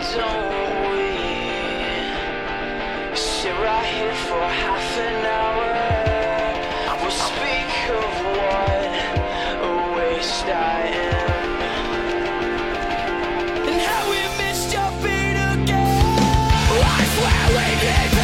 don't we sit right here for half an hour? We'll speak of what a waste I am. And how we missed again. I swear we.